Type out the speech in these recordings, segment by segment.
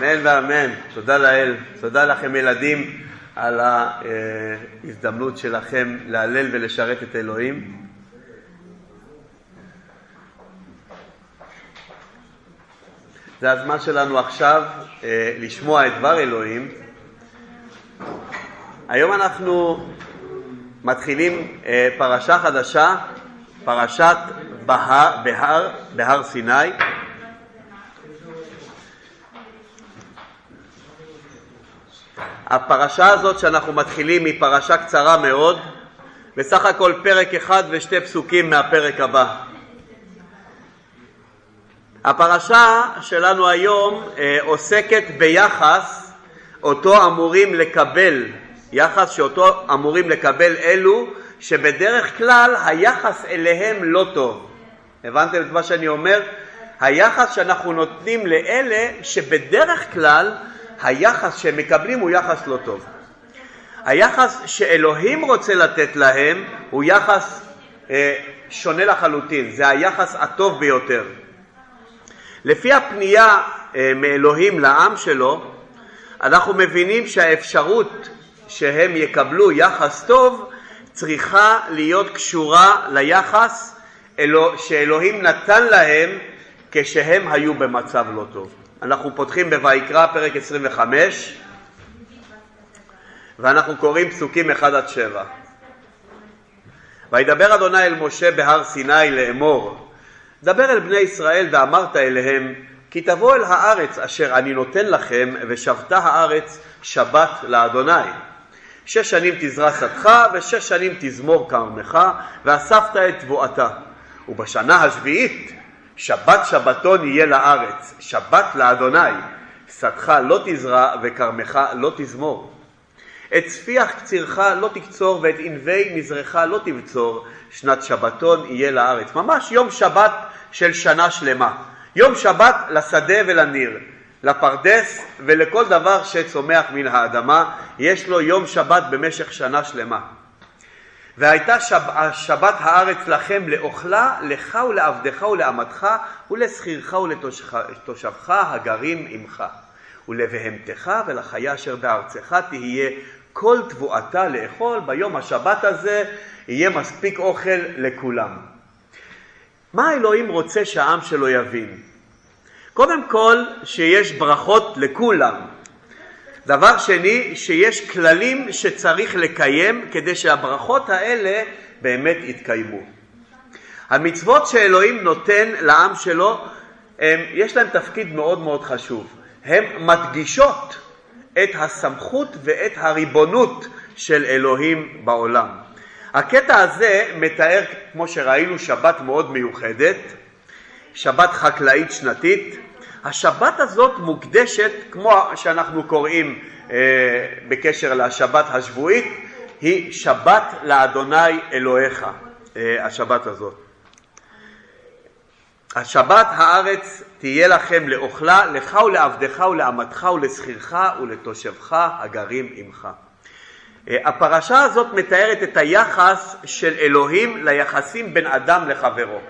אמן ואמן. תודה לאל. תודה לכם ילדים על ההזדמנות שלכם להלל ולשרת את אלוהים. זה הזמן שלנו עכשיו אה, לשמוע את דבר אלוהים. היום אנחנו מתחילים אה, פרשה חדשה, פרשת בהר, בהר, בהר סיני. הפרשה הזאת שאנחנו מתחילים היא פרשה קצרה מאוד, בסך הכל פרק אחד ושתי פסוקים מהפרק הבא. הפרשה שלנו היום אה, עוסקת ביחס אותו אמורים לקבל, יחס שאותו אמורים לקבל אלו שבדרך כלל היחס אליהם לא טוב. הבנתם את מה שאני אומר? היחס שאנחנו נותנים לאלה שבדרך כלל היחס שהם מקבלים הוא יחס לא טוב. היחס שאלוהים רוצה לתת להם הוא יחס אה, שונה לחלוטין, זה היחס הטוב ביותר. לפי הפנייה אה, מאלוהים לעם שלו, אנחנו מבינים שהאפשרות שהם יקבלו יחס טוב צריכה להיות קשורה ליחס שאלוהים נתן להם כשהם היו במצב לא טוב. אנחנו פותחים בויקרא פרק 25 ואנחנו קוראים פסוקים 1 עד 7. וידבר אדוני אל משה בהר סיני לאמור דבר אל בני ישראל ואמרת אליהם כי תבוא אל הארץ אשר אני נותן לכם ושבתה הארץ שבת לאדוני. שש שנים תזרע שדך ושש שנים תזמור כרמך ואספת את תבואתה. ובשנה השביעית שבת שבתון יהיה לארץ, שבת לאדוני, שדך לא תזרע וכרמך לא תזמור. את צפיח קצירך לא תקצור ואת ענבי נזרך לא תבצור, שנת שבתון יהיה לארץ. ממש יום שבת של שנה שלמה. יום שבת לשדה ולניר, לפרדס ולכל דבר שצומח מן האדמה, יש לו יום שבת במשך שנה שלמה. והייתה שב, שבת הארץ לכם לאוכלה, לך ולעבדך ולאמתך ולשכירך ולתושבך הגרים עמך. ולבהמתך ולחיה אשר בארצך תהיה כל תבואתה לאכול, ביום השבת הזה יהיה מספיק אוכל לכולם. מה אלוהים רוצה שהעם שלו יבין? קודם כל, שיש ברכות לכולם. דבר שני, שיש כללים שצריך לקיים כדי שהברכות האלה באמת יתקיימו. המצוות שאלוהים נותן לעם שלו, הם, יש להם תפקיד מאוד מאוד חשוב. הן מדגישות את הסמכות ואת הריבונות של אלוהים בעולם. הקטע הזה מתאר, כמו שראינו, שבת מאוד מיוחדת, שבת חקלאית שנתית, השבת הזאת מוקדשת, כמו שאנחנו קוראים אה, בקשר לשבת השבועית, היא שבת לאדוני אלוהיך, אה, השבת הזאת. השבת הארץ תהיה לכם לאוכלה, לך ולעבדך ולאמתך ולשכירך ולתושבך הגרים עמך. אה, הפרשה הזאת מתארת את היחס של אלוהים ליחסים בין אדם לחברו.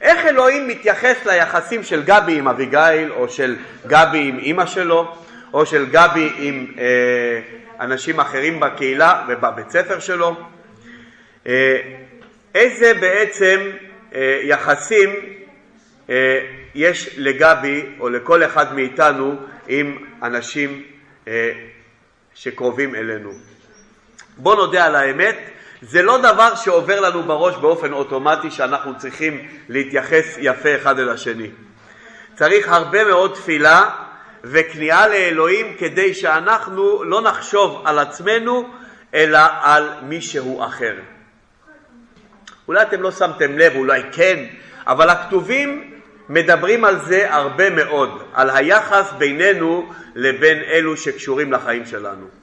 איך אלוהים מתייחס ליחסים של גבי עם אביגיל, או של גבי עם אימא שלו, או של גבי עם אה, אנשים אחרים בקהילה ובבית ספר שלו? אה, איזה בעצם אה, יחסים אה, יש לגבי או לכל אחד מאיתנו עם אנשים אה, שקרובים אלינו? בוא נודה על האמת, זה לא דבר שעובר לנו בראש באופן אוטומטי שאנחנו צריכים להתייחס יפה אחד אל השני. צריך הרבה מאוד תפילה וכניעה לאלוהים כדי שאנחנו לא נחשוב על עצמנו אלא על מישהו אחר. אולי אתם לא שמתם לב, אולי כן, אבל הכתובים מדברים על זה הרבה מאוד, על היחס בינינו לבין אלו שקשורים לחיים שלנו.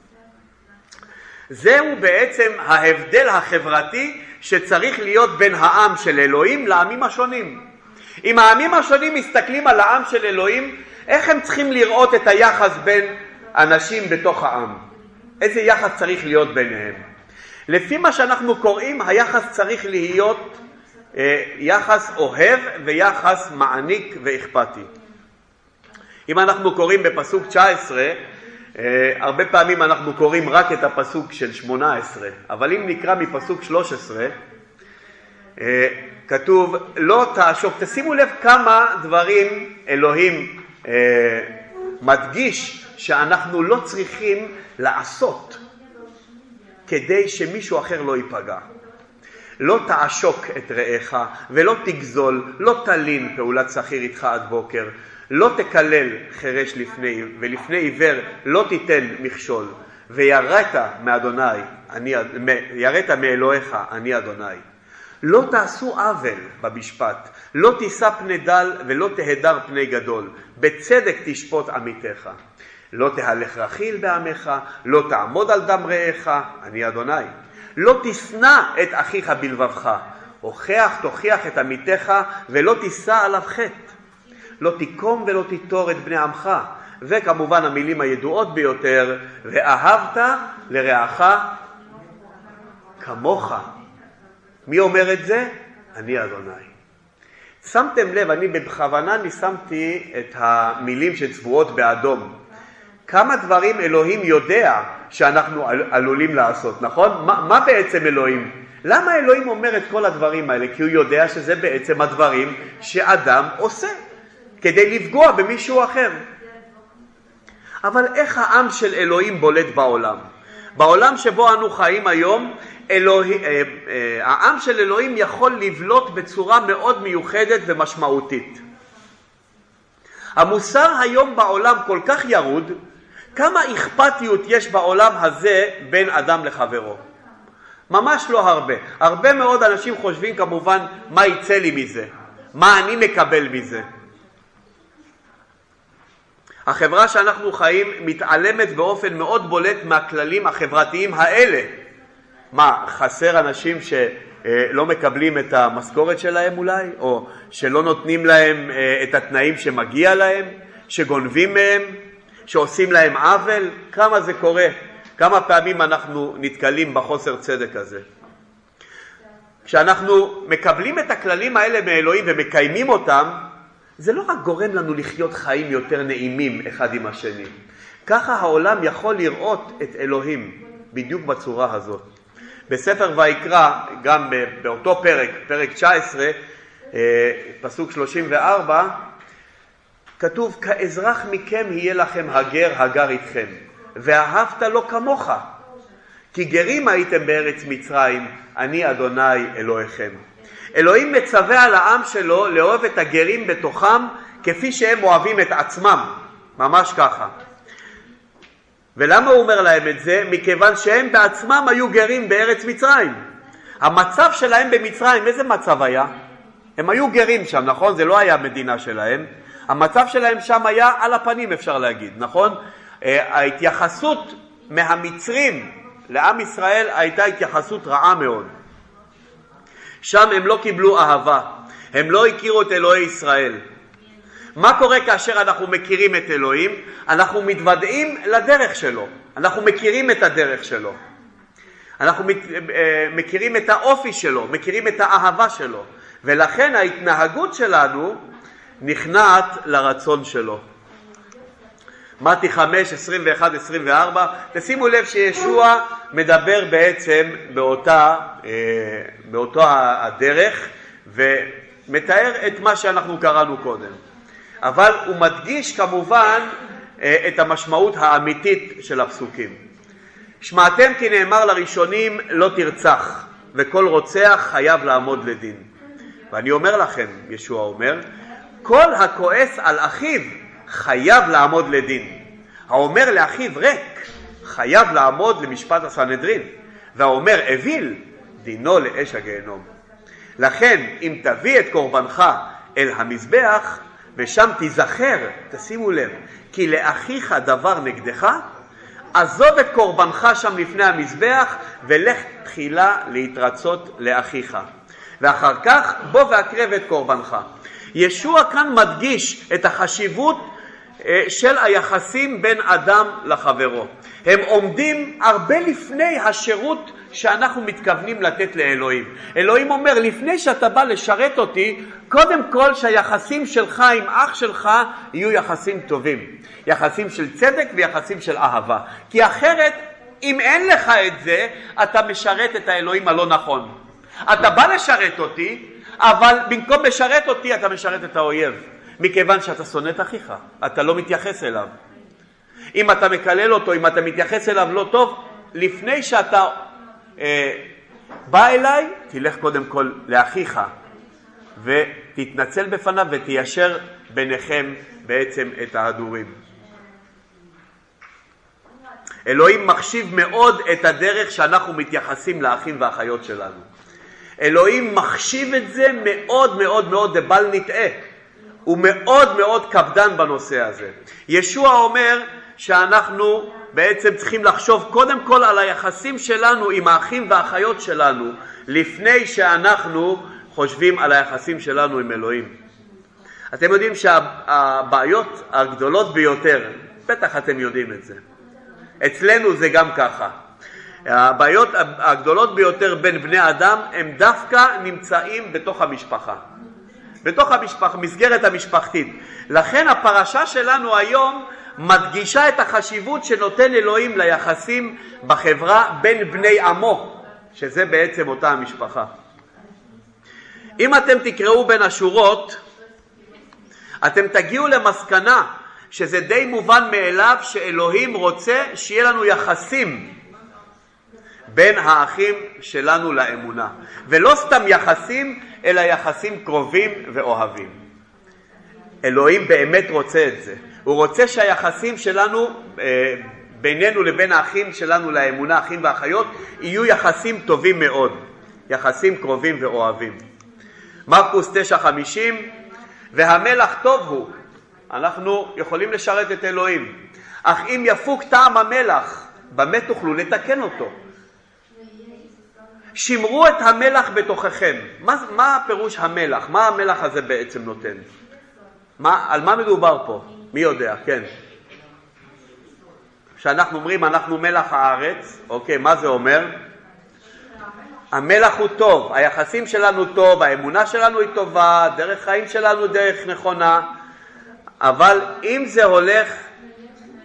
זהו בעצם ההבדל החברתי שצריך להיות בין העם של אלוהים לעמים השונים. אם העמים השונים מסתכלים על העם של אלוהים, איך הם צריכים לראות את היחס בין אנשים בתוך העם? איזה יחס צריך להיות ביניהם? לפי מה שאנחנו קוראים, היחס צריך להיות אה, יחס אוהב ויחס מעניק ואכפתי. אם אנחנו קוראים בפסוק 19, אה, הרבה פעמים אנחנו קוראים רק את הפסוק של 18, אבל אם נקרא מפסוק 13, אה, כתוב לא תעשוק, תשימו לב כמה דברים אלוהים אה, מדגיש שאנחנו לא צריכים לעשות כדי שמישהו אחר לא ייפגע. לא תעשוק את רעך ולא תגזול, לא תלין פעולת שכיר איתך עד בוקר, לא תקלל חירש לפני, ולפני עיוור לא תיתן מכשול, ויראת מאדוני, אני, יראת מאלוהיך, אני אדוני. לא תעשו עוול במשפט, לא תישא פני דל ולא תהדר פני גדול, בצדק תשפוט עמיתך. לא תהלך רכיל בעמך, לא תעמוד על דם רעך, אני אדוני. לא תשנא את אחיך בלבבך, הוכח תוכיח את עמיתך ולא תישא עליו חטא. לא תיקום ולא תיטור את בני עמך. וכמובן המילים הידועות ביותר, ואהבת לרעך כמוך. מי אומר את זה? אני אדוני. שמתם לב, אני בכוונה ניסמתי את המילים שצבועות באדום. כמה דברים אלוהים יודע שאנחנו עלולים לעשות, נכון? מה, מה בעצם אלוהים? למה אלוהים אומר את כל הדברים האלה? כי הוא יודע שזה בעצם הדברים שאדם עושה כדי לפגוע במישהו אחר. אבל איך העם של אלוהים בולט בעולם? בעולם שבו אנו חיים היום, אלוהי, אה, אה, העם של אלוהים יכול לבלוט בצורה מאוד מיוחדת ומשמעותית. המוסר היום בעולם כל כך ירוד, כמה אכפתיות יש בעולם הזה בין אדם לחברו? ממש לא הרבה. הרבה מאוד אנשים חושבים כמובן מה יצא לי מזה, מה אני מקבל מזה. החברה שאנחנו חיים מתעלמת באופן מאוד בולט מהכללים החברתיים האלה. מה, חסר אנשים שלא מקבלים את המשכורת שלהם אולי? או שלא נותנים להם אה, את התנאים שמגיע להם? שגונבים מהם? שעושים להם עוול? כמה זה קורה? כמה פעמים אנחנו נתקלים בחוסר צדק הזה? כשאנחנו מקבלים את הכללים האלה מאלוהים ומקיימים אותם, זה לא רק גורם לנו לחיות חיים יותר נעימים אחד עם השני, ככה העולם יכול לראות את אלוהים בדיוק בצורה הזאת. בספר ויקרא, גם באותו פרק, פרק 19, אה, פסוק 34, כתוב, כאזרח מכם יהיה לכם הגר הגר איתכם, ואהבת לו כמוך, כי גרים הייתם בארץ מצרים, אני אדוני אלוהיכם. אלוהים מצווה על העם שלו לאהוב את הגרים בתוכם כפי שהם אוהבים את עצמם, ממש ככה. ולמה הוא אומר להם את זה? מכיוון שהם בעצמם היו גרים בארץ מצרים. המצב שלהם במצרים, איזה מצב היה? הם היו גרים שם, נכון? זה לא היה מדינה שלהם. המצב שלהם שם היה על הפנים, אפשר להגיד, נכון? אה, ההתייחסות מהמצרים לעם ישראל הייתה התייחסות רעה מאוד. שם הם לא קיבלו אהבה, הם לא הכירו את אלוהי ישראל. מה קורה כאשר אנחנו מכירים את אלוהים? אנחנו מתוודעים לדרך שלו, אנחנו מכירים את הדרך שלו. אנחנו אה, מכירים את האופי שלו, מכירים את האהבה שלו, ולכן ההתנהגות שלנו נכנעת לרצון שלו. מתי 5, 21, 24, תשימו לב שישוע מדבר בעצם באותה, אה, באותה הדרך ומתאר את מה שאנחנו קראנו קודם. אבל הוא מדגיש כמובן אה, את המשמעות האמיתית של הפסוקים. שמעתם כי נאמר לראשונים לא תרצח וכל רוצח חייב לעמוד לדין. ואני אומר לכם, ישוע אומר, כל הכועס על אחיו חייב לעמוד לדין. האומר לאחיו ריק חייב לעמוד למשפט הסנהדרין, והאומר אוויל דינו לאש הגיהנום. לכן אם תביא את קורבנך אל המזבח ושם תיזכר, תשימו לב, כי לאחיך דבר נגדך, עזוב את קורבנך שם לפני המזבח ולך תחילה להתרצות לאחיך. ואחר כך בוא והקרב את קורבנך. ישוע כאן מדגיש את החשיבות של היחסים בין אדם לחברו. הם עומדים הרבה לפני השירות שאנחנו מתכוונים לתת לאלוהים. אלוהים אומר, לפני שאתה בא לשרת אותי, קודם כל שהיחסים שלך עם אח שלך יהיו יחסים טובים. יחסים של צדק ויחסים של אהבה. כי אחרת, אם אין לך את זה, אתה משרת את האלוהים הלא נכון. אתה בא לשרת אותי, אבל במקום לשרת אותי אתה משרת את האויב, מכיוון שאתה שונא את אחיך, אתה לא מתייחס אליו. אם אתה מקלל אותו, אם אתה מתייחס אליו לא טוב, לפני שאתה אה, בא אליי, תלך קודם כל לאחיך ותתנצל בפניו ותיישר ביניכם בעצם את ההדורים. אלוהים מחשיב מאוד את הדרך שאנחנו מתייחסים לאחים ואחיות שלנו. אלוהים מחשיב את זה מאוד מאוד מאוד, בל נטעה. הוא מאוד מאוד קפדן בנושא הזה. ישוע אומר שאנחנו בעצם צריכים לחשוב קודם כל על היחסים שלנו עם האחים והאחיות שלנו, לפני שאנחנו חושבים על היחסים שלנו עם אלוהים. אתם יודעים שהבעיות הגדולות ביותר, בטח אתם יודעים את זה, אצלנו זה גם ככה. הבעיות הגדולות ביותר בין בני אדם הם דווקא נמצאים בתוך המשפחה. בתוך המשפח, מסגרת המשפחתית. לכן הפרשה שלנו היום מדגישה את החשיבות שנותן אלוהים ליחסים בחברה בין בני עמו, שזה בעצם אותה המשפחה. אם אתם תקראו בין השורות, אתם תגיעו למסקנה שזה די מובן מאליו שאלוהים רוצה שיהיה לנו יחסים בין האחים שלנו לאמונה, ולא סתם יחסים, אלא יחסים קרובים ואוהבים. אלוהים באמת רוצה את זה. הוא רוצה שהיחסים שלנו אה, בינינו לבין האחים שלנו לאמונה, אחים ואחיות, יהיו יחסים טובים מאוד, יחסים קרובים ואוהבים. מרקוס 9:50 והמלח טוב הוא, אנחנו יכולים לשרת את אלוהים, אך אם יפוג טעם המלח, במה תוכלו לתקן אותו? שמרו את המלח בתוככם. מה, מה הפירוש המלח? מה המלח הזה בעצם נותן? מה, על מה מדובר פה? מי יודע? כן. כשאנחנו אומרים אנחנו מלח הארץ, אוקיי, מה זה אומר? המלח הוא טוב, היחסים שלנו טוב, האמונה שלנו היא טובה, דרך חיים שלנו דרך נכונה, אבל אם זה הולך,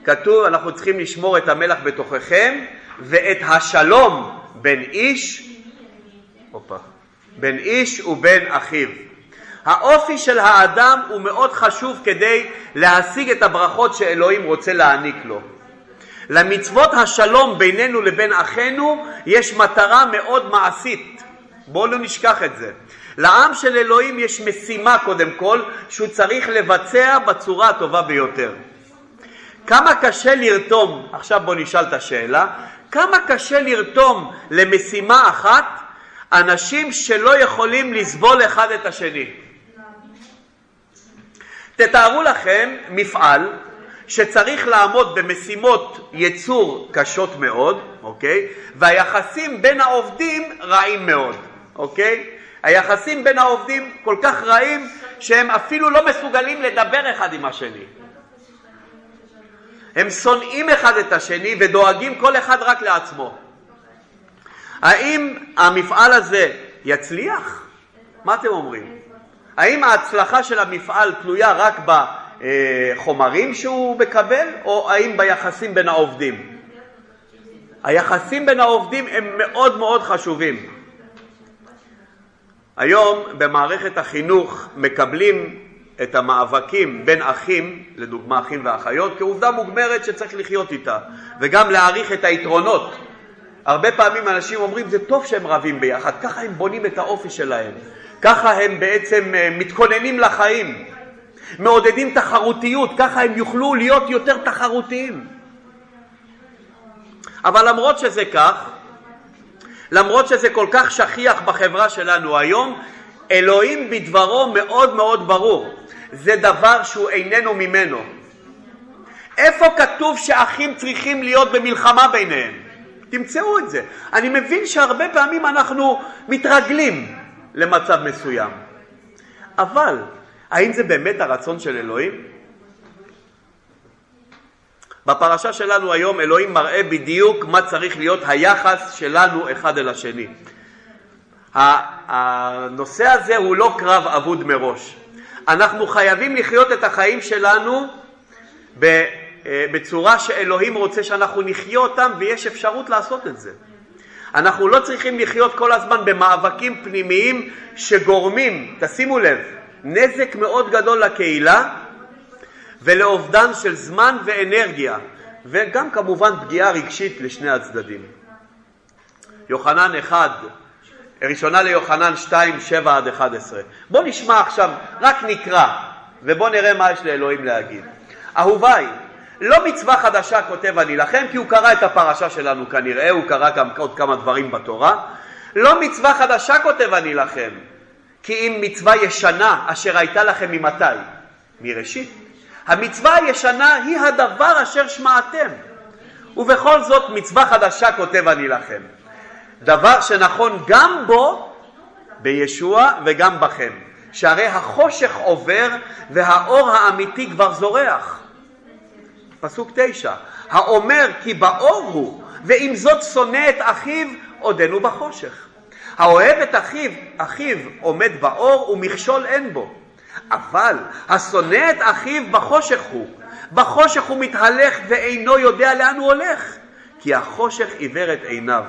כתוב אנחנו צריכים לשמור את המלח בתוככם ואת השלום בין איש הופה. בין איש ובין אחיו. האופי של האדם הוא מאוד חשוב כדי להשיג את הברכות שאלוהים רוצה להעניק לו. למצוות השלום בינינו לבין אחינו יש מטרה מאוד מעשית. בואו לא נשכח את זה. לעם של אלוהים יש משימה קודם כל שהוא צריך לבצע בצורה הטובה ביותר. כמה קשה לרתום, עכשיו בואו נשאל את השאלה, כמה קשה לרתום למשימה אחת אנשים שלא יכולים לסבול אחד את השני. תתארו לכם מפעל שצריך לעמוד במשימות ייצור קשות מאוד, אוקיי? והיחסים בין העובדים רעים מאוד, אוקיי? היחסים בין העובדים כל כך רעים שהם אפילו לא מסוגלים לדבר אחד עם השני. הם שונאים אחד את השני ודואגים כל אחד רק לעצמו. האם המפעל הזה יצליח? מה אתם אומרים? האם ההצלחה של המפעל תלויה רק בחומרים שהוא מקבל, או האם ביחסים בין העובדים? היחסים בין העובדים הם מאוד מאוד חשובים. היום במערכת החינוך מקבלים את המאבקים בין אחים, לדוגמה אחים ואחיות, כעובדה מוגמרת שצריך לחיות איתה, וגם להעריך את היתרונות הרבה פעמים אנשים אומרים זה טוב שהם רבים ביחד, ככה הם בונים את האופי שלהם, ככה הם בעצם אה, מתכוננים לחיים, מעודדים תחרותיות, ככה הם יוכלו להיות יותר תחרותיים. אבל למרות שזה כך, למרות שזה כל כך שכיח בחברה שלנו היום, אלוהים בדברו מאוד מאוד ברור, זה דבר שהוא איננו ממנו. איפה כתוב שאחים צריכים להיות במלחמה ביניהם? תמצאו את זה. אני מבין שהרבה פעמים אנחנו מתרגלים למצב מסוים, אבל האם זה באמת הרצון של אלוהים? בפרשה שלנו היום אלוהים מראה בדיוק מה צריך להיות היחס שלנו אחד אל השני. הנושא הזה הוא לא קרב אבוד מראש. אנחנו חייבים לחיות את החיים שלנו אה, בצורה שאלוהים רוצה שאנחנו נחיה אותם ויש אפשרות לעשות את זה. אנחנו לא צריכים לחיות כל הזמן במאבקים פנימיים שגורמים, תשימו לב, נזק מאוד גדול לקהילה ולאובדן של זמן ואנרגיה וגם כמובן פגיעה רגשית לשני הצדדים. יוחנן 1, ראשונה ליוחנן 2, 7 עד 11. בואו נשמע עכשיו, רק נקרא, ובואו נראה מה יש לאלוהים להגיד. אהוביי, לא מצווה חדשה כותב אני לכם, כי הוא קרא את הפרשה שלנו כנראה, הוא קרא גם עוד כמה דברים בתורה. לא מצווה חדשה כותב אני לכם, כי אם מצווה ישנה אשר הייתה לכם ממתי? מראשית. המצווה הישנה היא הדבר אשר שמעתם. ובכל זאת מצווה חדשה כותב אני לכם. דבר שנכון גם בו, בישוע וגם בכם. שהרי החושך עובר והאור האמיתי כבר זורח. פסוק תשע, האומר כי באור הוא, ועם זאת שונא את אחיו, עודנו בחושך. האוהב את אחיו, אחיו עומד באור ומכשול אין בו. אבל השונא את אחיו בחושך הוא, בחושך הוא מתהלך ואינו יודע לאן הוא הולך, כי החושך עיוור את עיניו.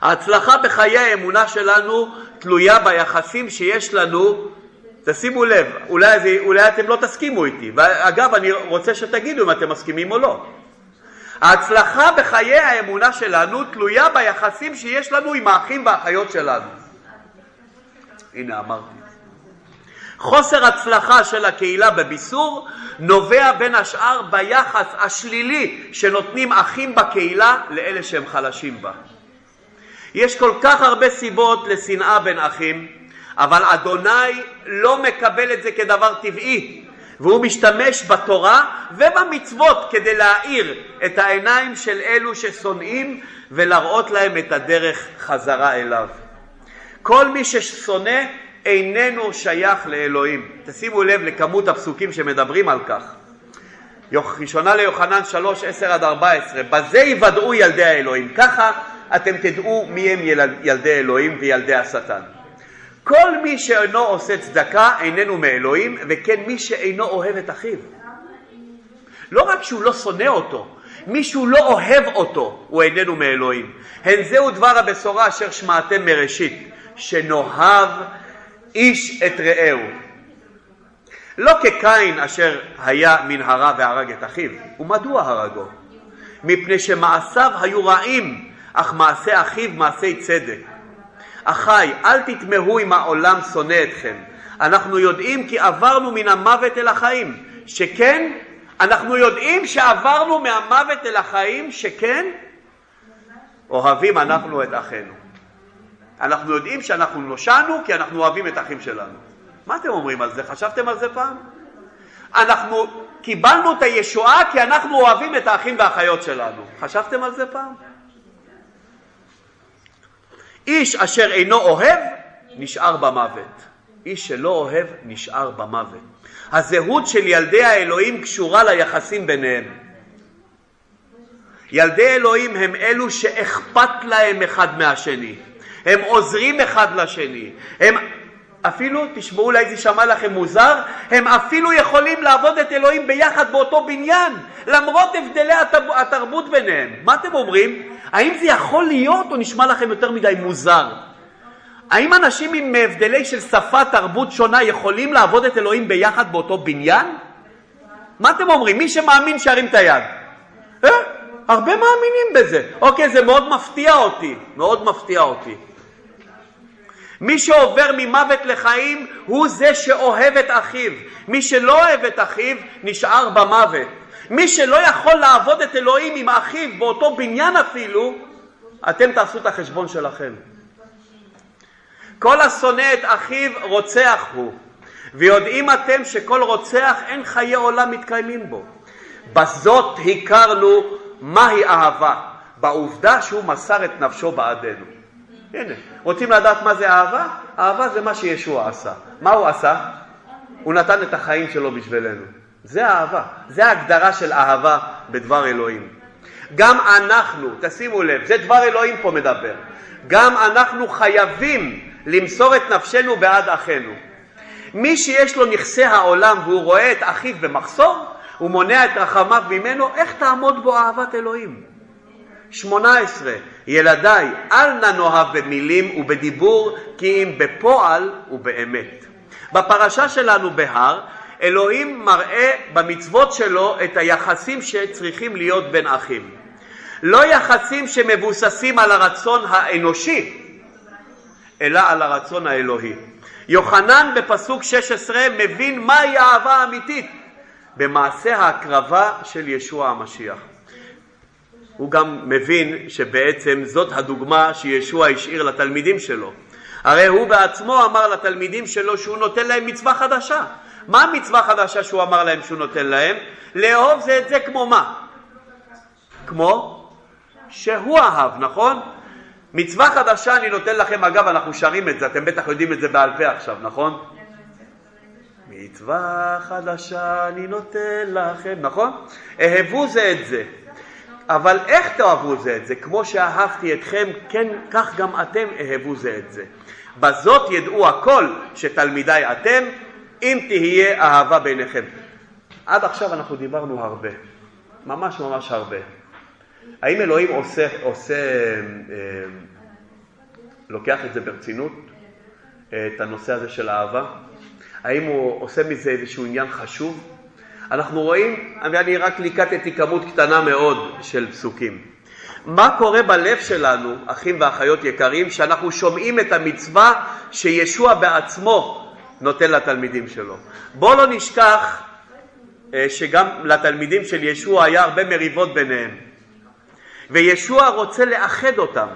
ההצלחה בחיי האמונה שלנו תלויה ביחסים שיש לנו תשימו לב, אולי, זה, אולי אתם לא תסכימו איתי, ואגב אני רוצה שתגידו אם אתם מסכימים או לא. ההצלחה בחיי האמונה שלנו תלויה ביחסים שיש לנו עם האחים והאחיות שלנו. הנה אמרתי. חוסר הצלחה של הקהילה בביסור נובע בין השאר ביחס השלילי שנותנים אחים בקהילה לאלה שהם חלשים בה. יש כל כך הרבה סיבות לשנאה בין אחים, אבל אדוני לא מקבל את זה כדבר טבעי, והוא משתמש בתורה ובמצוות כדי להאיר את העיניים של אלו ששונאים ולהראות להם את הדרך חזרה אליו. כל מי ששונא איננו שייך לאלוהים. תשימו לב לכמות הפסוקים שמדברים על כך. ראשונה ליוחנן 3, 10 עד 14, בזה יוודאו ילדי האלוהים. ככה אתם תדעו מי הם ילדי אלוהים וילדי השטן. כל מי שאינו עושה צדקה איננו מאלוהים, וכן מי שאינו אוהב את אחיו. לא רק שהוא לא שונא אותו, מי שהוא לא אוהב אותו, הוא איננו מאלוהים. הן זהו דבר הבשורה אשר שמעתם מראשית, שנאהב איש את רעהו. לא כקין אשר היה מנהרה והרג את אחיו. ומדוע הרגו? מפני שמעשיו היו רעים, אך מעשה אחיו מעשי צדק. אחי, אל תתמהו אם העולם שונא אתכם. אנחנו יודעים כי עברנו מן המוות אל החיים. שכן, אנחנו יודעים שעברנו מהמוות אל החיים, שכן, אוהבים אנחנו את אחינו. אנחנו יודעים שאנחנו נושענו כי אנחנו אוהבים את האחים שלנו. מה אתם אומרים על זה? חשבתם על זה פעם? אנחנו קיבלנו את הישועה כי אנחנו אוהבים את האחים והאחיות שלנו. חשבתם על זה פעם? איש אשר אינו אוהב, נשאר במוות. איש שלא אוהב, נשאר במוות. הזהות של ילדי האלוהים קשורה ליחסים ביניהם. ילדי אלוהים הם אלו שאכפת להם אחד מהשני. הם עוזרים אחד לשני. הם אפילו, תשמעו אולי זה יישמע לכם מוזר, הם אפילו יכולים לעבוד את אלוהים ביחד באותו בניין, למרות הבדלי התרבות ביניהם. מה אתם אומרים? האם זה יכול להיות או נשמע לכם יותר מדי מוזר? האם אנשים עם הבדלי של שפה, תרבות שונה יכולים לעבוד את אלוהים ביחד באותו בניין? מה אתם אומרים? מי שמאמין שירים את היד. אה? הרבה מאמינים בזה. אוקיי, זה מאוד מפתיע אותי, מאוד מפתיע אותי. מי שעובר ממוות לחיים הוא זה שאוהב את אחיו. מי שלא אוהב את אחיו נשאר במוות. מי שלא יכול לעבוד את אלוהים עם אחיו באותו בניין אפילו, אתם תעשו את החשבון שלכם. כל השונא את אחיו רוצח הוא, ויודעים אתם שכל רוצח אין חיי עולם מתקיימים בו. בזאת הכרנו מהי אהבה, בעובדה שהוא מסר את נפשו בעדנו. הנה, רוצים לדעת מה זה אהבה? אהבה זה מה שישוע עשה. מה הוא עשה? הוא נתן את החיים שלו בשבילנו. זה אהבה, זה ההגדרה של אהבה בדבר אלוהים. גם אנחנו, תשימו לב, זה דבר אלוהים פה מדבר, גם אנחנו חייבים למסור את נפשנו בעד אחינו. מי שיש לו נכסי העולם והוא רואה את אחיו במחסור, הוא מונע את רחמיו ממנו, איך תעמוד בו אהבת אלוהים? 18. ילדיי, אל נא נאהב במילים ובדיבור, כי אם בפועל ובאמת. בפרשה שלנו בהר, אלוהים מראה במצוות שלו את היחסים שצריכים להיות בין אחים. לא יחסים שמבוססים על הרצון האנושי, אלא על הרצון האלוהי. יוחנן בפסוק 16 מבין מהי האהבה האמיתית במעשה ההקרבה של ישוע המשיח. הוא גם מבין שבעצם זאת הדוגמה שישוע השאיר לתלמידים שלו. הרי הוא בעצמו אמר לתלמידים שלו שהוא נותן להם מצווה חדשה. מה המצווה החדשה שהוא אמר להם שהוא נותן להם? לאהוב זה את זה כמו מה? כמו שהוא אהב, נכון? מצווה חדשה אני נותן לכם, אגב אנחנו שרים את זה, אתם בטח יודעים את זה בעל פה עכשיו, נכון? מצווה חדשה אני נותן לכם, נכון? אהבו זה את זה. אבל איך תאהבו זה את זה? כמו שאהבתי אתכם, כן, כך גם אתם אהבו זה את זה. בזאת ידעו הכל שתלמידיי אתם, אם תהיה אהבה ביניכם. עד עכשיו אנחנו דיברנו הרבה, ממש ממש הרבה. האם אלוהים עושה, עושה אה, לוקח את זה ברצינות, את הנושא הזה של אהבה? האם הוא עושה מזה איזשהו עניין חשוב? אנחנו רואים, ואני רק ליקטתי כמות קטנה מאוד של פסוקים. מה קורה בלב שלנו, אחים ואחיות יקרים, שאנחנו שומעים את המצווה שישוע בעצמו נותן לתלמידים שלו. בואו לא נשכח אה, שגם לתלמידים של ישוע היה הרבה מריבות ביניהם. וישוע רוצה לאחד אותם.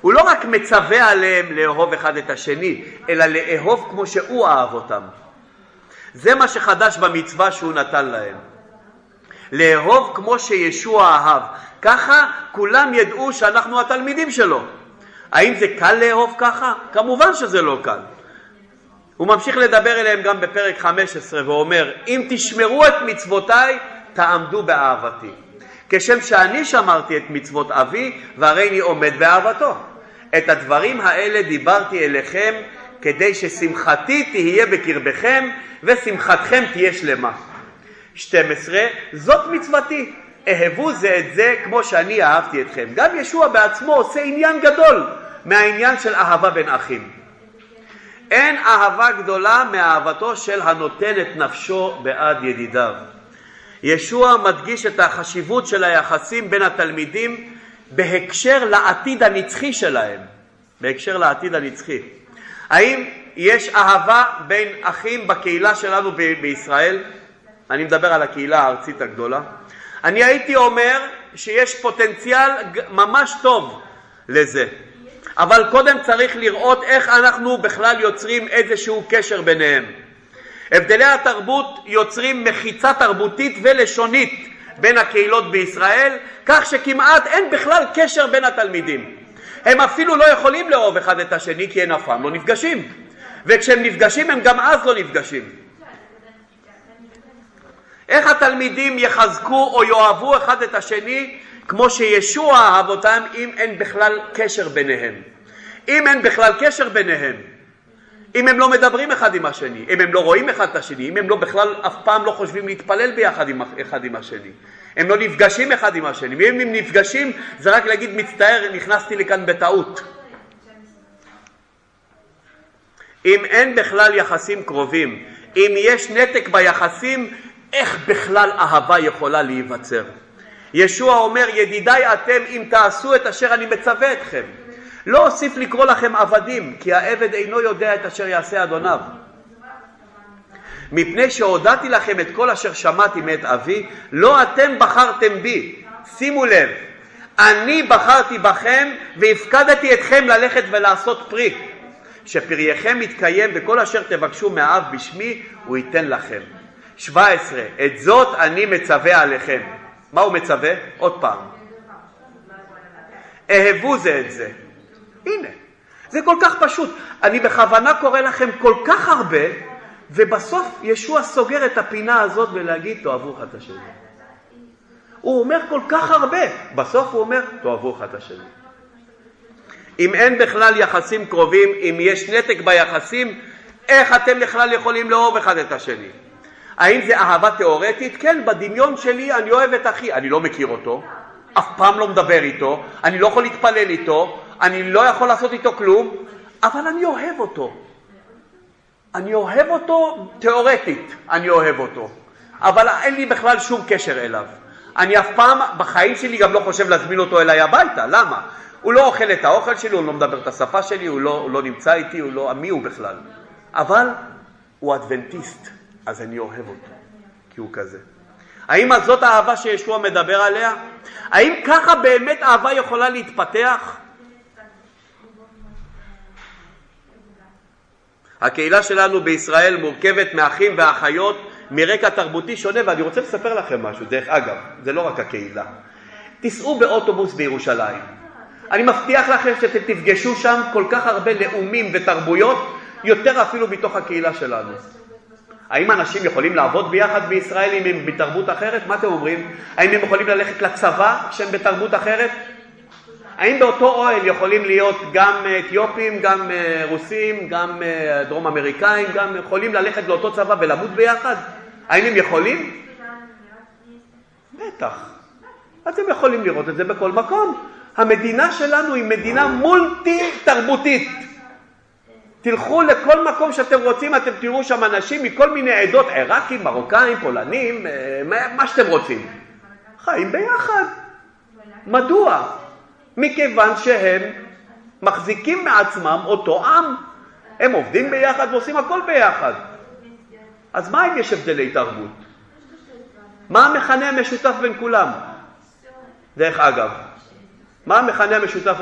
הוא לא רק מצווה עליהם לאהוב אחד את השני, אלא לאהוב כמו שהוא אהב אותם. זה מה שחדש במצווה שהוא נתן להם. לאהוב כמו שישוע אהב. ככה כולם ידעו שאנחנו התלמידים שלו. האם זה קל לאהוב ככה? כמובן שזה לא קל. הוא ממשיך לדבר אליהם גם בפרק 15 ואומר, אם תשמרו את מצוותיי, תעמדו באהבתי. כשם שאני שמרתי את מצוות אבי, והריני עומד באהבתו. את הדברים האלה דיברתי אליכם כדי ששמחתי תהיה בקרבכם ושמחתכם תהיה שלמה. 12. זאת מצוותי, אהבו זה את זה כמו שאני אהבתי אתכם. גם ישוע בעצמו עושה עניין גדול מהעניין של אהבה בין אחים. אין אהבה גדולה מאהבתו של הנותן את נפשו בעד ידידיו. ישוע מדגיש את החשיבות של היחסים בין התלמידים בהקשר לעתיד הנצחי שלהם, בהקשר לעתיד הנצחי. האם יש אהבה בין אחים בקהילה שלנו ב- בישראל? אני מדבר על הקהילה הארצית הגדולה. אני הייתי אומר שיש פוטנציאל ממש טוב לזה, אבל קודם צריך לראות איך אנחנו בכלל יוצרים איזשהו קשר ביניהם. הבדלי התרבות יוצרים מחיצה תרבותית ולשונית בין הקהילות בישראל, כך שכמעט אין בכלל קשר בין התלמידים. הם אפילו לא יכולים לאהוב אחד את השני כי הם אף פעם לא נפגשים. וכשהם נפגשים הם גם אז לא נפגשים. איך התלמידים יחזקו או יאהבו אחד את השני כמו שישוע אהב אותם אם אין בכלל קשר ביניהם? אם אין בכלל קשר ביניהם, אם הם לא מדברים אחד עם השני, אם הם לא רואים אחד את השני, אם הם לא בכלל אף פעם לא חושבים להתפלל ביחד עם, אחד עם השני, הם לא נפגשים אחד עם השני, ואם הם נפגשים זה רק להגיד מצטער נכנסתי לכאן בטעות. אם אין בכלל יחסים קרובים, אם יש נתק ביחסים, איך בכלל אהבה יכולה להיווצר? ישוע אומר, ידידיי אתם אם תעשו את אשר אני מצווה אתכם. לא אוסיף לקרוא לכם עבדים, כי העבד אינו יודע את אשר יעשה אדוניו. מפני שהודעתי לכם את כל אשר שמעתי מאת אבי, לא אתם בחרתם בי. שימו לב, אני בחרתי בכם והפקדתי אתכם ללכת ולעשות פרי. שפרייכם יתקיים וכל אשר תבקשו מהאב בשמי, הוא ייתן לכם. 17. את זאת אני מצווה עליכם. מה הוא מצווה? עוד פעם. אהבו זה את זה. הנה, זה כל כך פשוט. אני בכוונה קורא לכם כל כך הרבה, ובסוף ישוע סוגר את הפינה הזאת ולהגיד תאהבו אחד את השני. הוא אומר כל כך הרבה, בסוף הוא אומר תאהבו אחד את השני. אם אין בכלל יחסים קרובים, אם יש נתק ביחסים, איך אתם בכלל יכולים לאהוב אחד את השני? האם זה אהבה תיאורטית? כן, בדמיון שלי אני אוהב את אחי, אני לא מכיר אותו, אף פעם לא מדבר איתו, אני לא יכול להתפלל איתו, אני לא יכול לעשות איתו כלום, אבל אני אוהב אותו. אני אוהב אותו תיאורטית, אני אוהב אותו, אבל אין לי בכלל שום קשר אליו. אני אף פעם בחיים שלי גם לא חושב להזמין אותו אליי הביתה, למה? הוא לא אוכל את האוכל שלי, הוא לא מדבר את השפה שלי, הוא לא, הוא לא נמצא איתי, הוא לא, מי הוא בכלל? אבל הוא אדבנטיסט, אז אני אוהב אותו, כי הוא כזה. האם זאת האהבה שישוע מדבר עליה? האם ככה באמת אהבה יכולה להתפתח? הקהילה שלנו בישראל מורכבת מאחים ואחיות מרקע תרבותי שונה, ואני רוצה לספר לכם משהו, דרך אגב, זה לא רק הקהילה. תיסעו באוטובוס בירושלים. אני מבטיח לכם שאתם תפגשו שם כל כך הרבה לאומים ותרבויות, יותר אפילו מתוך הקהילה שלנו. האם אנשים יכולים לעבוד ביחד בישראל אם הם בתרבות אחרת? מה אתם אומרים? האם הם יכולים ללכת לצבא כשהם בתרבות אחרת? האם באותו אוהל יכולים להיות גם אתיופים, גם אה, רוסים, גם אה, דרום אמריקאים, גם יכולים ללכת לאותו צבא ולמות ביחד? האם הם יכולים? בטח. אתם יכולים לראות את זה בכל מקום. המדינה שלנו היא מדינה מולטי תרבותית. תלכו לכל מקום שאתם רוצים, אתם תראו שם אנשים מכל מיני עדות, עיראקים, מרוקאים, פולנים, אה, מה שאתם רוצים. חיים ביחד. מדוע? מכיוון שהם מחזיקים מעצמם אותו עם. הם עובדים ביחד ועושים הכל ביחד. אז מה אם יש הבדלי תרבות? מה המכנה המשותף בין כולם? דרך אגב, מה המכנה המשותף?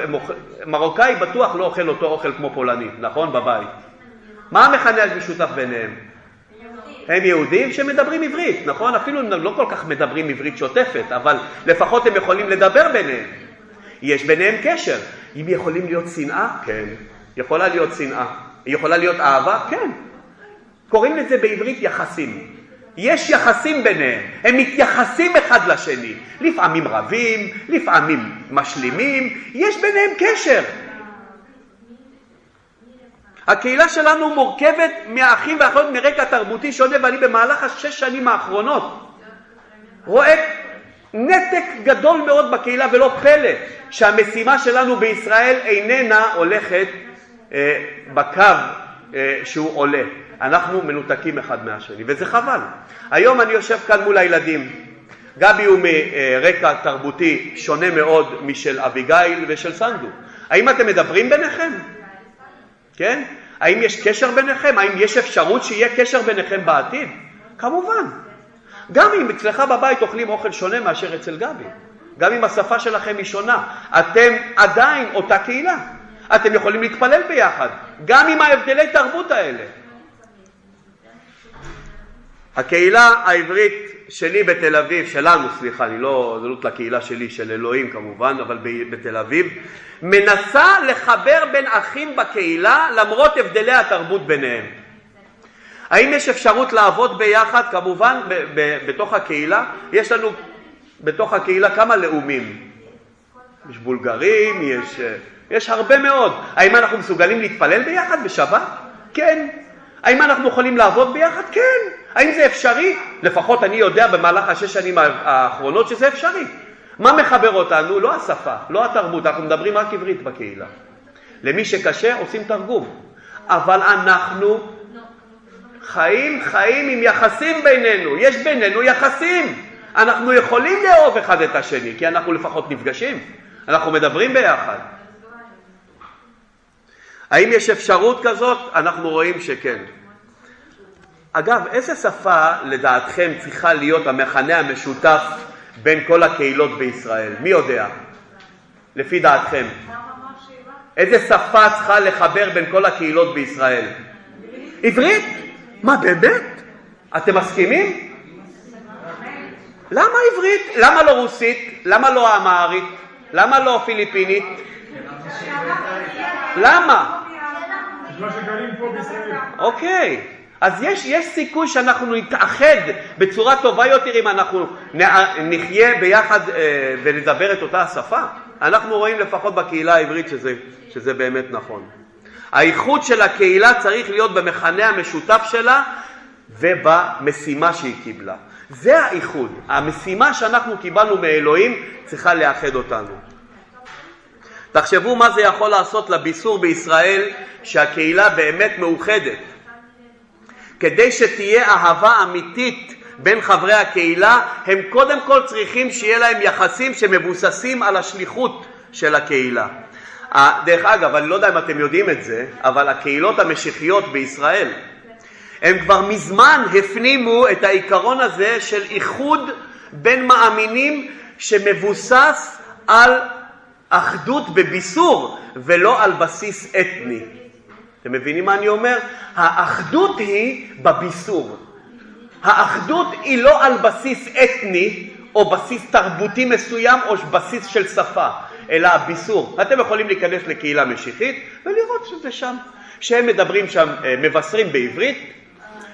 מרוקאי בטוח לא אוכל אותו אוכל כמו פולני, נכון? בבית. מה המכנה המשותף ביניהם? הם יהודים שמדברים עברית, נכון? אפילו הם לא כל כך מדברים עברית שוטפת, אבל לפחות הם יכולים לדבר ביניהם. יש ביניהם קשר. אם יכולים להיות שנאה? כן. יכולה להיות שנאה. יכולה להיות אהבה? כן. קוראים לזה בעברית יחסים. יש יחסים ביניהם, הם מתייחסים אחד לשני. לפעמים רבים, לפעמים משלימים, יש ביניהם קשר. הקהילה שלנו מורכבת מהאחים והאחיות מרקע תרבותי שונה, ואני במהלך השש שנים האחרונות רואה נתק גדול מאוד בקהילה, ולא פלא שהמשימה שלנו בישראל איננה הולכת אה, בקו אה, שהוא עולה. אנחנו מנותקים אחד מהשני, וזה חבל. היום אני יושב כאן מול הילדים. גבי הוא מרקע תרבותי שונה מאוד משל אביגיל ושל סנדו. האם אתם מדברים ביניכם? כן? האם יש קשר ביניכם? האם יש אפשרות שיהיה קשר ביניכם בעתיד? כמובן. גם אם אצלך בבית אוכלים אוכל שונה מאשר אצל גבי, גם אם השפה שלכם היא שונה, אתם עדיין אותה קהילה. אתם יכולים להתפלל ביחד, גם עם ההבדלי תרבות האלה. הקהילה העברית שלי בתל אביב, שלנו, סליחה, אני לא, זה לא לקהילה שלי, של אלוהים כמובן, אבל בתל אביב, מנסה לחבר בין אחים בקהילה למרות הבדלי התרבות ביניהם. האם יש אפשרות לעבוד ביחד? כמובן, ב- ב- בתוך הקהילה, יש לנו בתוך הקהילה כמה לאומים. יש בולגרים, יש, יש הרבה מאוד. האם אנחנו מסוגלים להתפלל ביחד בשבת? כן. האם אנחנו יכולים לעבוד ביחד? כן. האם זה אפשרי? לפחות אני יודע במהלך השש שנים האחרונות שזה אפשרי. מה מחבר אותנו? לא השפה, לא התרבות, אנחנו מדברים רק עברית בקהילה. למי שקשה עושים תרגום. אבל אנחנו חיים חיים עם יחסים בינינו, יש בינינו יחסים. אנחנו יכולים לאהוב אחד את השני, כי אנחנו לפחות נפגשים, אנחנו מדברים ביחד. האם יש אפשרות כזאת? אנחנו רואים שכן. אגב, איזה שפה לדעתכם צריכה להיות המכנה המשותף בין כל הקהילות בישראל? מי יודע? לפי דעתכם. איזה שפה צריכה לחבר בין כל הקהילות בישראל? עברית? מה, באמת? אתם מסכימים? למה עברית? למה לא רוסית? למה לא אמהרית? למה לא פיליפינית? למה? אוקיי. אז יש, סיכוי שאנחנו נתאחד בצורה טובה יותר אם אנחנו נחיה ביחד אה, ונדבר את אותה השפה. אנחנו רואים לפחות בקהילה העברית שזה באמת נכון. האיחוד של הקהילה צריך להיות במכנה המשותף שלה ובמשימה שהיא קיבלה. זה האיחוד. המשימה שאנחנו קיבלנו מאלוהים צריכה לאחד אותנו. תחשבו מה זה יכול לעשות לביסור בישראל שהקהילה באמת מאוחדת. כדי שתהיה אהבה אמיתית בין חברי הקהילה, הם קודם כל צריכים שיהיה להם יחסים שמבוססים על השליחות של הקהילה. דרך אגב, אני לא יודע אם אתם יודעים את זה, אבל הקהילות המשיחיות בישראל, הם כבר מזמן הפנימו את העיקרון הזה של איחוד בין מאמינים שמבוסס על אחדות בביסור ולא על בסיס אתני. אתם מבינים מה אני אומר? האחדות היא בביסור. האחדות היא לא על בסיס אתני או בסיס תרבותי מסוים או בסיס של שפה, אלא הביסור. אתם יכולים להיכנס לקהילה משיחית ולראות שזה שם, שהם מדברים שם, אה, מבשרים בעברית,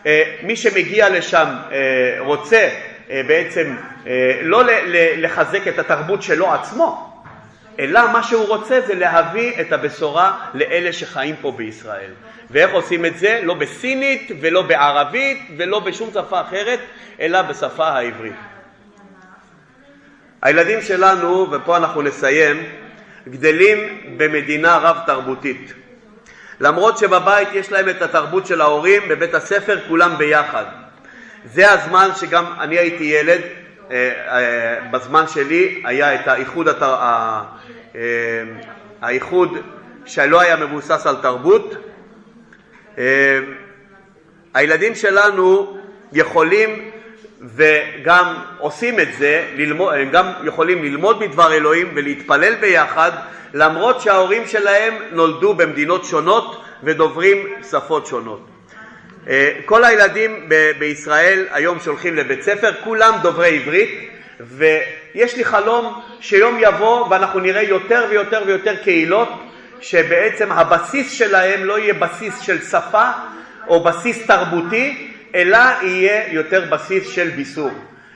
אה, מי שמגיע לשם אה, רוצה בעצם לא לחזק את התרבות שלו עצמו, אלא מה שהוא רוצה זה להביא את הבשורה לאלה שחיים פה בישראל. ואיך עושים את זה? לא בסינית ולא בערבית ולא בשום שפה אחרת, אלא בשפה העברית. הילדים שלנו, ופה אנחנו נסיים, גדלים במדינה רב-תרבותית. למרות שבבית יש להם את התרבות של ההורים, בבית הספר כולם ביחד. זה הזמן שגם אני הייתי ילד, אה, אה, בזמן שלי היה את האיחוד, אה, האיחוד שלא היה מבוסס על תרבות. הילדים שלנו יכולים וגם עושים את זה, ללמוד, הם גם יכולים ללמוד מדבר אלוהים ולהתפלל ביחד למרות שההורים שלהם נולדו במדינות שונות ודוברים שפות שונות. אה, כל הילדים בישראל היום שהולכים לבית ספר, כולם דוברי עברית, ויש לי חלום שיום יבוא ואנחנו נראה יותר ויותר ויותר קהילות שבעצם הבסיס שלהם לא יהיה בסיס של שפה או בסיס תרבותי, אלא יהיה יותר בסיס של ביסור.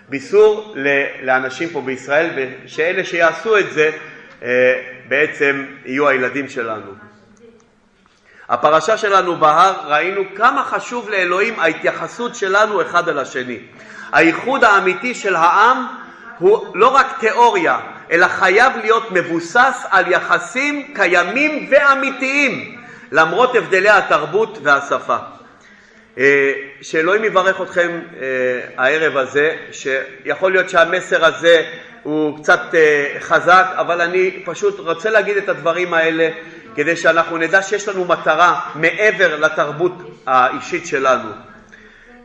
ביסור לאנשים פה בישראל, ושאלה שיעשו את זה אה, בעצם יהיו הילדים שלנו. הפרשה שלנו בהר ראינו כמה חשוב לאלוהים ההתייחסות שלנו אחד אל השני. הייחוד האמיתי של העם הוא לא רק תיאוריה, אלא חייב להיות מבוסס על יחסים קיימים ואמיתיים, למרות הבדלי התרבות והשפה. אה, שאלוהים יברך אתכם אה, הערב הזה, שיכול להיות שהמסר הזה הוא קצת אה, חזק, אבל אני פשוט רוצה להגיד את הדברים האלה כדי שאנחנו נדע שיש לנו מטרה מעבר לתרבות האישית שלנו.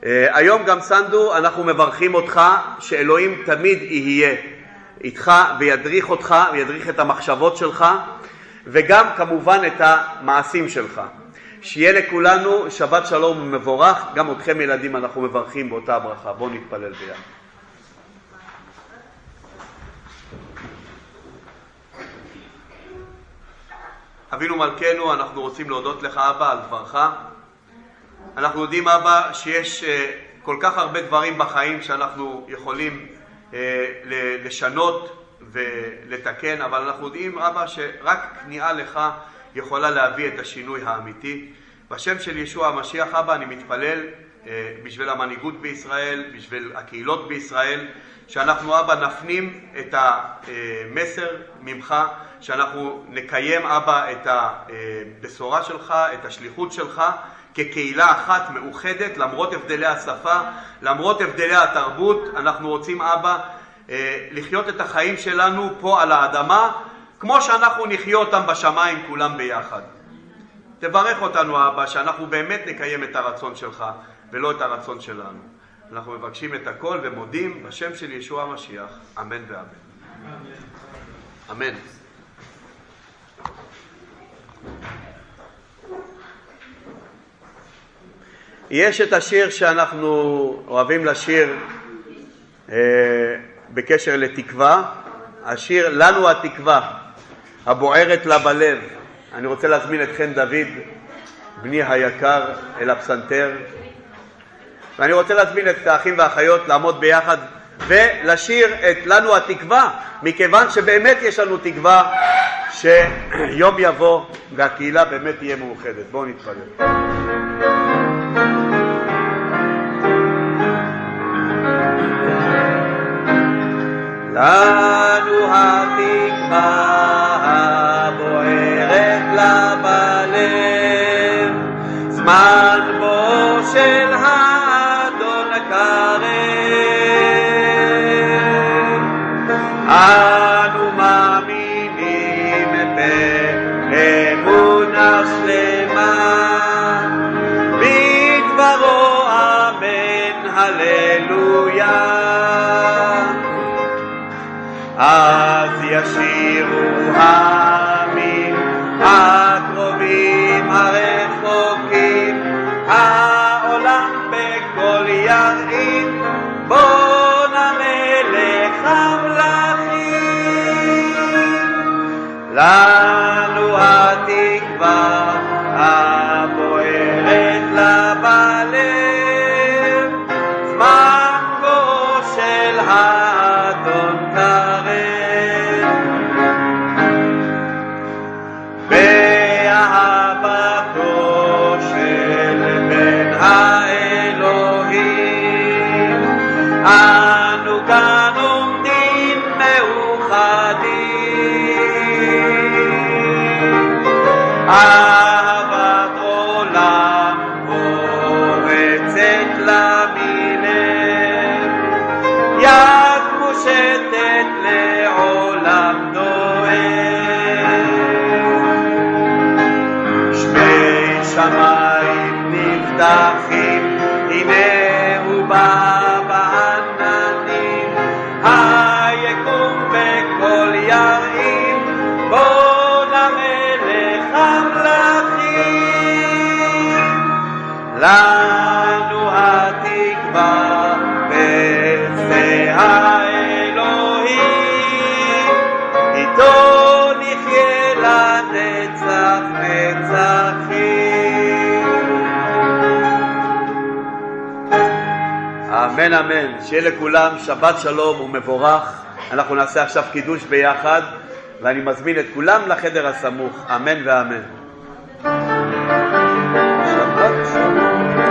היום גם סנדו, אנחנו מברכים אותך שאלוהים תמיד יהיה איתך וידריך אותך וידריך את המחשבות שלך וגם כמובן את המעשים שלך. שיהיה לכולנו שבת שלום ומבורך, גם אתכם ילדים אנחנו מברכים באותה ברכה. בואו נתפלל ביחד. אבינו מלכנו, אנחנו רוצים להודות לך אבא על דברך. אנחנו יודעים אבא שיש אה, כל כך הרבה דברים בחיים שאנחנו יכולים אה, לשנות ולתקן, אבל אנחנו יודעים אבא שרק כניעה לך יכולה להביא את השינוי האמיתי. בשם של ישוע המשיח, אבא, אני מתפלל אה, בשביל המנהיגות בישראל, בשביל הקהילות בישראל, שאנחנו, אבא, נפנים את המסר ממך, שאנחנו נקיים, אבא, את הבשורה שלך, את השליחות שלך, כקהילה אחת מאוחדת, למרות הבדלי השפה, למרות הבדלי התרבות, אנחנו רוצים, אבא, אה, לחיות את החיים שלנו פה על האדמה, כמו שאנחנו נחיה אותם בשמיים כולם ביחד. תברך אותנו אבא שאנחנו באמת נקיים את הרצון שלך ולא את הרצון שלנו. אנחנו מבקשים את הכל ומודים בשם של ישוע המשיח, אמן ואמן. אמן. יש את השיר שאנחנו אוהבים לשיר אה, בקשר לתקווה, השיר "לנו התקווה". הבוערת לה בלב. אני רוצה להזמין את חן דוד, בני היקר, אל הפסנתר, ואני רוצה להזמין את האחים והאחיות לעמוד ביחד ולשיר את לנו התקווה, מכיוון שבאמת יש לנו תקווה שיום יבוא והקהילה באמת תהיה מאוחדת. בואו נתפלל. לנו התקווה של אהבת אמן אמן, שיהיה לכולם שבת שלום ומבורך. אנחנו נעשה עכשיו קידוש ביחד, ואני מזמין את כולם לחדר הסמוך. אמן ואמן.